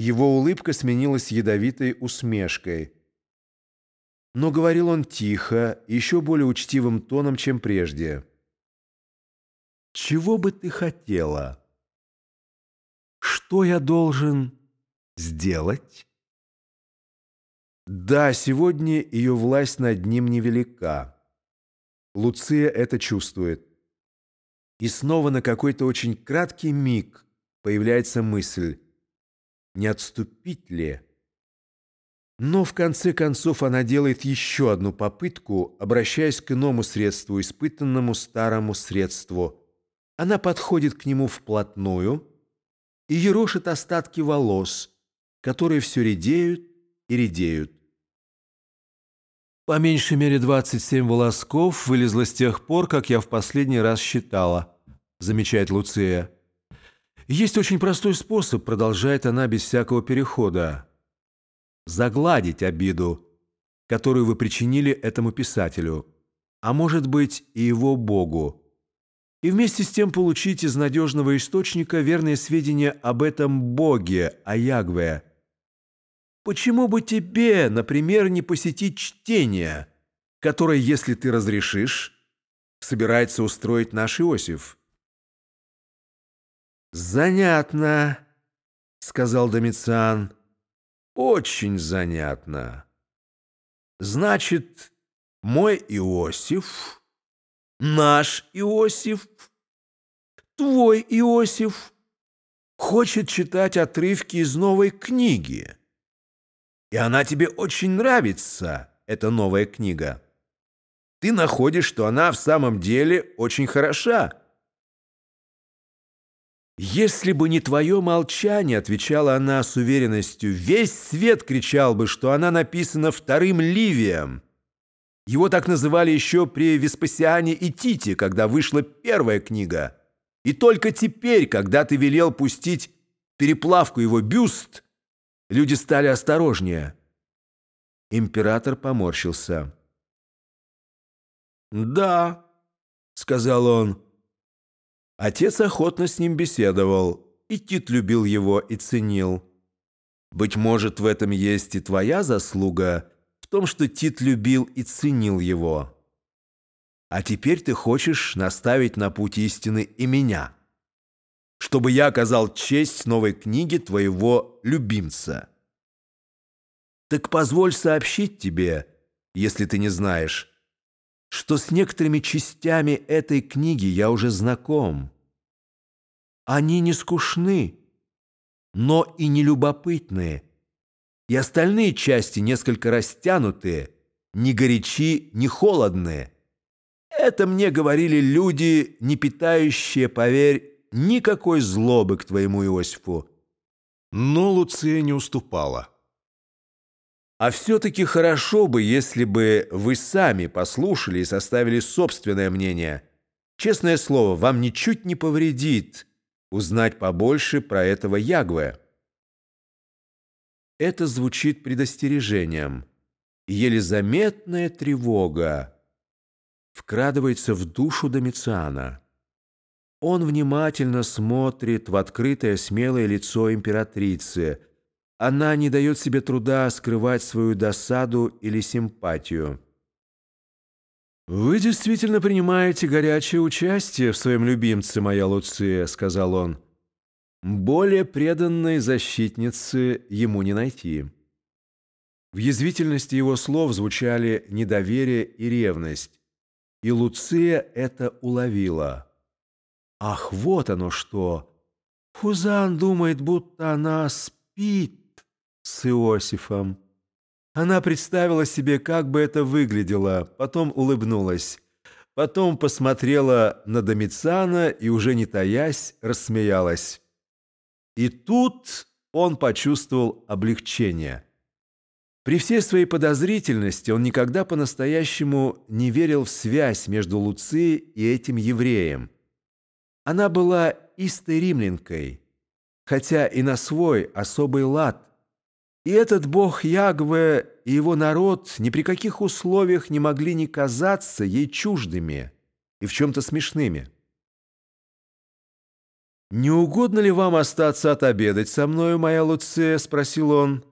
Его улыбка сменилась ядовитой усмешкой. Но говорил он тихо, еще более учтивым тоном, чем прежде. «Чего бы ты хотела? Что я должен сделать?» Да, сегодня ее власть над ним невелика. Луция это чувствует. И снова на какой-то очень краткий миг появляется мысль, не отступить ли? Но в конце концов она делает еще одну попытку, обращаясь к иному средству, испытанному старому средству. Она подходит к нему вплотную и ерошит остатки волос, которые все редеют и редеют. По меньшей мере 27 волосков вылезло с тех пор, как я в последний раз считала, замечает Луция. Есть очень простой способ, продолжает она без всякого перехода. Загладить обиду, которую вы причинили этому писателю, а может быть и его Богу. И вместе с тем получить из надежного источника верные сведения об этом Боге, о Ягве, Почему бы тебе, например, не посетить чтение, которое, если ты разрешишь, собирается устроить наш Иосиф? «Занятно», — сказал Домициан. «Очень занятно. Значит, мой Иосиф, наш Иосиф, твой Иосиф хочет читать отрывки из новой книги». И она тебе очень нравится, эта новая книга. Ты находишь, что она в самом деле очень хороша. «Если бы не твое молчание», — отвечала она с уверенностью, «весь свет кричал бы, что она написана вторым Ливием». Его так называли еще при Веспасиане и Тите, когда вышла первая книга. И только теперь, когда ты велел пустить переплавку его бюст — Люди стали осторожнее. Император поморщился. «Да», — сказал он. Отец охотно с ним беседовал, и Тит любил его и ценил. Быть может, в этом есть и твоя заслуга, в том, что Тит любил и ценил его. А теперь ты хочешь наставить на путь истины и меня» чтобы я оказал честь новой книге твоего любимца. Так позволь сообщить тебе, если ты не знаешь, что с некоторыми частями этой книги я уже знаком. Они не скучны, но и не любопытные, и остальные части несколько растянутые, не горячи, не холодные. Это мне говорили люди, не питающие, поверь, никакой злобы к твоему Иосифу. Но Луция не уступала. А все-таки хорошо бы, если бы вы сами послушали и составили собственное мнение. Честное слово, вам ничуть не повредит узнать побольше про этого Ягве. Это звучит предостережением. Еле заметная тревога вкрадывается в душу Домициана. Он внимательно смотрит в открытое смелое лицо императрицы. Она не дает себе труда скрывать свою досаду или симпатию. «Вы действительно принимаете горячее участие в своем любимце, моя Луция», — сказал он. «Более преданной защитницы ему не найти». В язвительности его слов звучали недоверие и ревность, и Луция это уловила. Ах, вот оно что! Фузан думает, будто она спит с Иосифом. Она представила себе, как бы это выглядело, потом улыбнулась. Потом посмотрела на Домициана и, уже не таясь, рассмеялась. И тут он почувствовал облегчение. При всей своей подозрительности он никогда по-настоящему не верил в связь между Луцией и этим евреем. Она была истой римлянкой, хотя и на свой особый лад. И этот бог Ягве и его народ ни при каких условиях не могли не казаться ей чуждыми и в чем-то смешными. «Не угодно ли вам остаться отобедать со мною, моя Луция?» — спросил он.